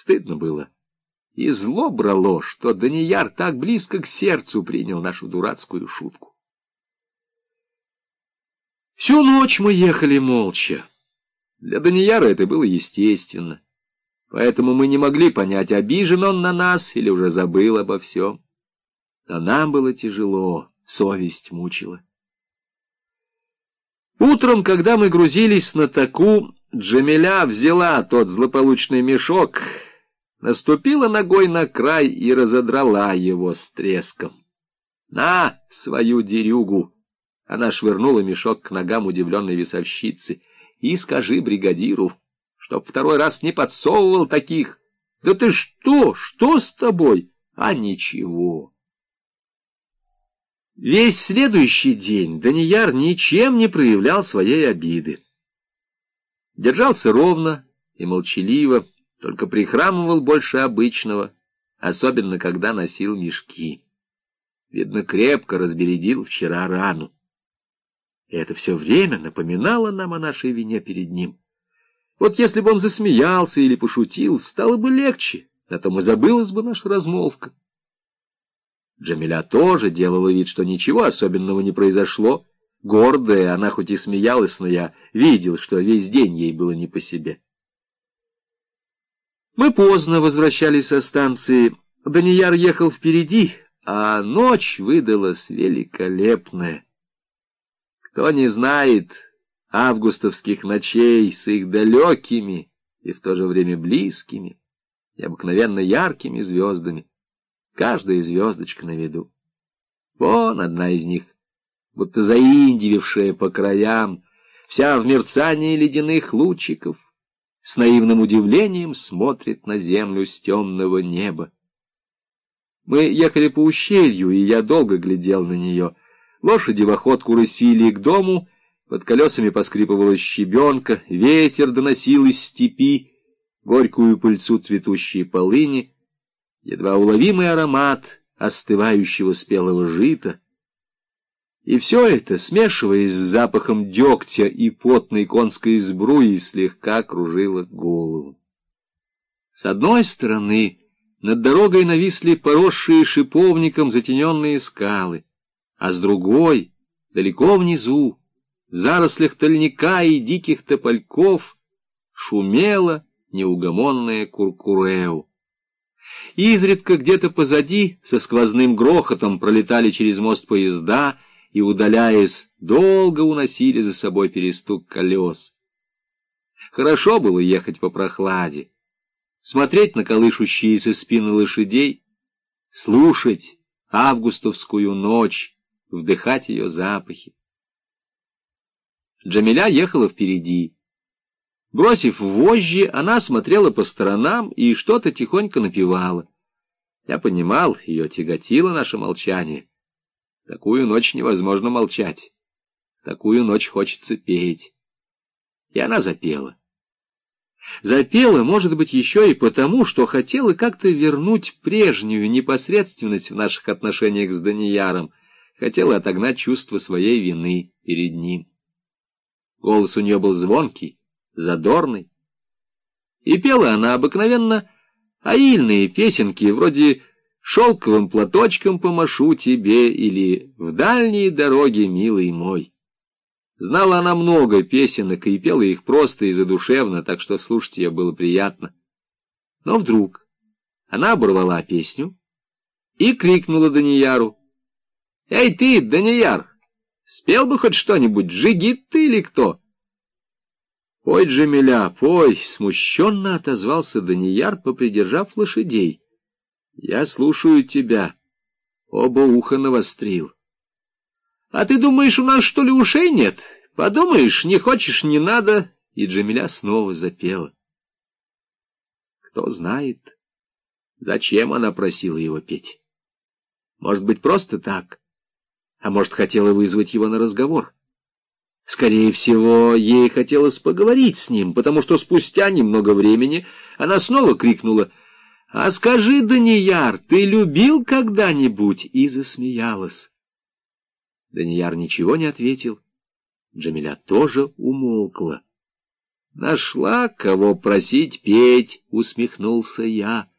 Стыдно было. И зло брало, что Данияр так близко к сердцу принял нашу дурацкую шутку. Всю ночь мы ехали молча. Для Данияра это было естественно. Поэтому мы не могли понять, обижен он на нас или уже забыл обо всем. А нам было тяжело, совесть мучила. Утром, когда мы грузились на таку, Джамиля взяла тот злополучный мешок, наступила ногой на край и разодрала его с треском. «На свою дерюгу!» Она швырнула мешок к ногам удивленной весовщицы. «И скажи бригадиру, чтоб второй раз не подсовывал таких. Да ты что? Что с тобой? А ничего!» Весь следующий день Данияр ничем не проявлял своей обиды. Держался ровно и молчаливо, только прихрамывал больше обычного, особенно когда носил мешки. Видно, крепко разбередил вчера рану. И это все время напоминало нам о нашей вине перед ним. Вот если бы он засмеялся или пошутил, стало бы легче, а то мы забылась бы наша размолвка. Джамиля тоже делала вид, что ничего особенного не произошло. Гордая, она хоть и смеялась, но я видел, что весь день ей было не по себе. Мы поздно возвращались со станции. Данияр ехал впереди, а ночь выдалась великолепная. Кто не знает августовских ночей с их далекими и в то же время близкими, необыкновенно яркими звездами, каждая звездочка на виду. Вон одна из них, будто заиндивившая по краям, вся в мерцании ледяных лучиков, с наивным удивлением смотрит на землю с темного неба. Мы ехали по ущелью, и я долго глядел на нее. Лошади в охотку рысили к дому, под колесами поскрипывала щебенка, ветер доносил из степи горькую пыльцу цветущей полыни, едва уловимый аромат остывающего спелого жита — и все это, смешиваясь с запахом дегтя и потной конской сбруи, слегка кружило голову. С одной стороны над дорогой нависли поросшие шиповником затененные скалы, а с другой, далеко внизу, в зарослях тольника и диких топольков, шумела неугомонная куркуреу. Изредка где-то позади со сквозным грохотом пролетали через мост поезда — и, удаляясь, долго уносили за собой перестук колес. Хорошо было ехать по прохладе, смотреть на колышущиеся спины лошадей, слушать августовскую ночь, вдыхать ее запахи. Джамиля ехала впереди. Бросив вожжи, она смотрела по сторонам и что-то тихонько напевала. Я понимал, ее тяготило наше молчание. Такую ночь невозможно молчать. Такую ночь хочется петь. И она запела. Запела, может быть, еще и потому, что хотела как-то вернуть прежнюю непосредственность в наших отношениях с Данияром, хотела отогнать чувство своей вины перед ним. Голос у нее был звонкий, задорный. И пела она обыкновенно аильные песенки, вроде шелковым платочком помашу тебе или в дальние дороги, милый мой. Знала она много песенок и пела их просто и задушевно, так что слушать ее было приятно. Но вдруг она оборвала песню и крикнула Данияру. «Эй ты, Данияр, спел бы хоть что-нибудь, джигит ты или кто?» «Пой, Джамиля, пой!» — смущенно отозвался Данияр, попридержав лошадей. Я слушаю тебя. Оба уха навострил. А ты думаешь, у нас что ли ушей нет? Подумаешь, не хочешь, не надо. И Джамиля снова запела. Кто знает, зачем она просила его петь. Может быть, просто так. А может, хотела вызвать его на разговор. Скорее всего, ей хотелось поговорить с ним, потому что спустя немного времени она снова крикнула — «А скажи, Данияр, ты любил когда-нибудь?» И засмеялась. Данияр ничего не ответил. Джамиля тоже умолкла. Нашла, кого просить петь, усмехнулся я.